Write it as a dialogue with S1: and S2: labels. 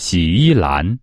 S1: 洗衣篮